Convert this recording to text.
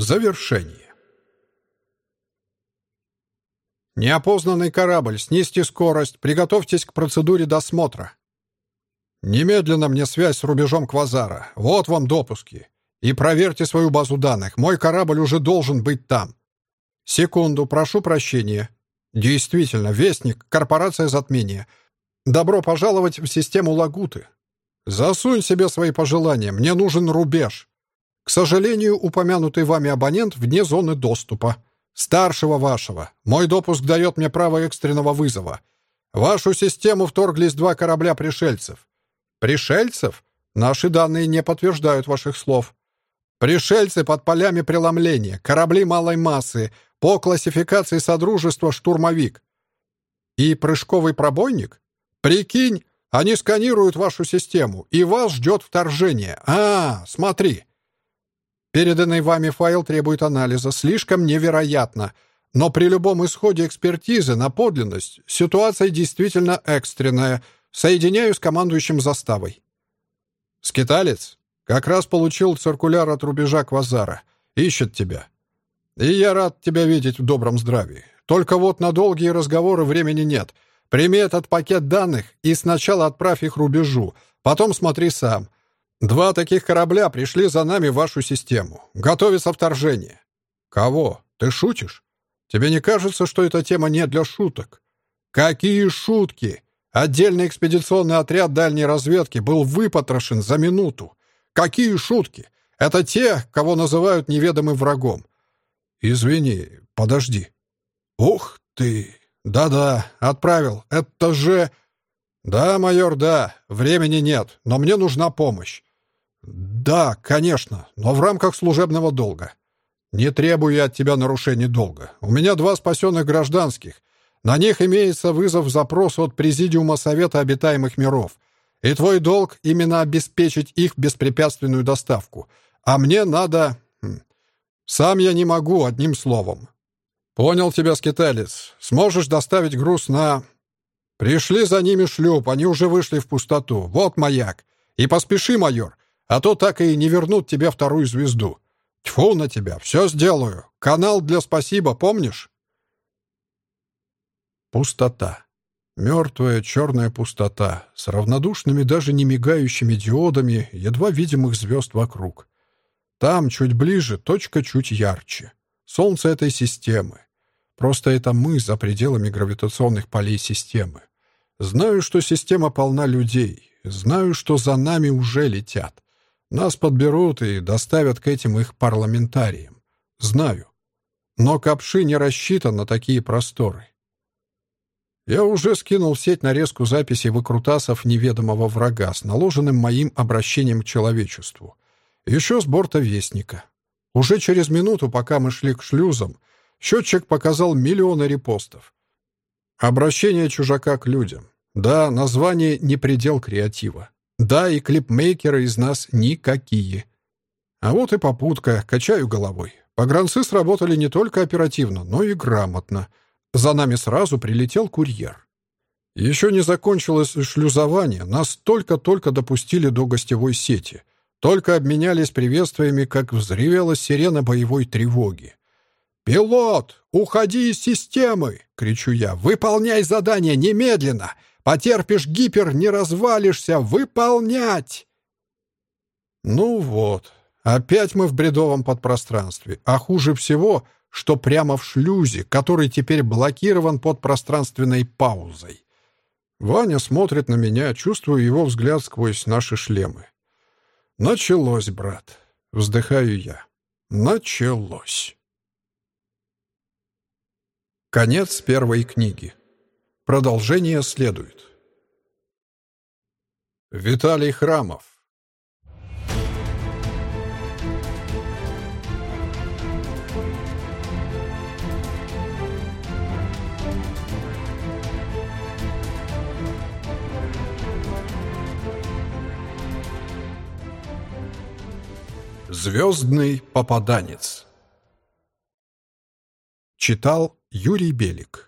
Завершение. Неопознанный корабль, снизьте скорость, приготовьтесь к процедуре досмотра. Немедленно мне связь с рубежом Квазара. Вот вам допуски. И проверьте свою базу данных. Мой корабль уже должен быть там. Секунду, прошу прощения. Действительно, Вестник, корпорация затмения. Добро пожаловать в систему Лагуты. Засунь себе свои пожелания. Мне нужен рубеж. К сожалению, упомянутый вами абонент вне зоны доступа. Старшего вашего. Мой допуск дает мне право экстренного вызова. В вашу систему вторглись два корабля пришельцев. Пришельцев? Наши данные не подтверждают ваших слов. Пришельцы под полями преломления, корабли малой массы, по классификации Содружества «Штурмовик». И прыжковый пробойник? Прикинь, они сканируют вашу систему, и вас ждет вторжение. А, смотри. Переданный вами файл требует анализа. Слишком невероятно. Но при любом исходе экспертизы на подлинность ситуация действительно экстренная. Соединяю с командующим заставой. Скиталец? Как раз получил циркуляр от рубежа Квазара. Ищет тебя. И я рад тебя видеть в добром здравии. Только вот на долгие разговоры времени нет. Прими этот пакет данных и сначала отправь их рубежу. Потом смотри сам. Два таких корабля пришли за нами в вашу систему. Готовится вторжение. Кого? Ты шутишь? Тебе не кажется, что эта тема не для шуток? Какие шутки? Отдельный экспедиционный отряд дальней разведки был выпотрошен за минуту. Какие шутки? Это те, кого называют неведомым врагом. Извини, подожди. Ух ты! Да-да, отправил. Это же... Да, майор, да. Времени нет, но мне нужна помощь. Да, конечно, но в рамках служебного долга. Не требую я от тебя нарушений долга. У меня два спасенных гражданских. На них имеется вызов-запрос от Президиума Совета Обитаемых Миров. И твой долг именно обеспечить их беспрепятственную доставку. А мне надо... Хм, сам я не могу, одним словом. Понял тебя, скиталец. Сможешь доставить груз на... Пришли за ними шлюп, они уже вышли в пустоту. Вот маяк. И поспеши, майор, а то так и не вернут тебе вторую звезду. Тьфу на тебя, все сделаю. Канал для спасибо, помнишь? Пустота. Мертвая черная пустота с равнодушными даже не мигающими диодами едва видимых звезд вокруг. Там, чуть ближе, точка чуть ярче. Солнце этой системы. Просто это мы за пределами гравитационных полей системы. Знаю, что система полна людей. Знаю, что за нами уже летят. Нас подберут и доставят к этим их парламентариям. Знаю. Но Капши не рассчитан на такие просторы. Я уже скинул в сеть нарезку записей выкрутасов неведомого врага с наложенным моим обращением к человечеству. Еще с борта Вестника. Уже через минуту, пока мы шли к шлюзам, счетчик показал миллионы репостов. Обращение чужака к людям. Да, название не предел креатива. Да, и клипмейкеры из нас никакие. А вот и попутка, качаю головой. Погранцы сработали не только оперативно, но и грамотно — за нами сразу прилетел курьер. Еще не закончилось шлюзование, нас только-только допустили до гостевой сети. Только обменялись приветствиями, как взревела сирена боевой тревоги. «Пилот, уходи из системы!» — кричу я. «Выполняй задание немедленно! Потерпишь гипер, не развалишься! Выполнять!» Ну вот, опять мы в бредовом подпространстве, а хуже всего — что прямо в шлюзе, который теперь блокирован под пространственной паузой. Ваня смотрит на меня, чувствую его взгляд сквозь наши шлемы. «Началось, брат!» — вздыхаю я. «Началось!» Конец первой книги. Продолжение следует. Виталий Храмов. Звездный попаданец. Читал Юрий Белик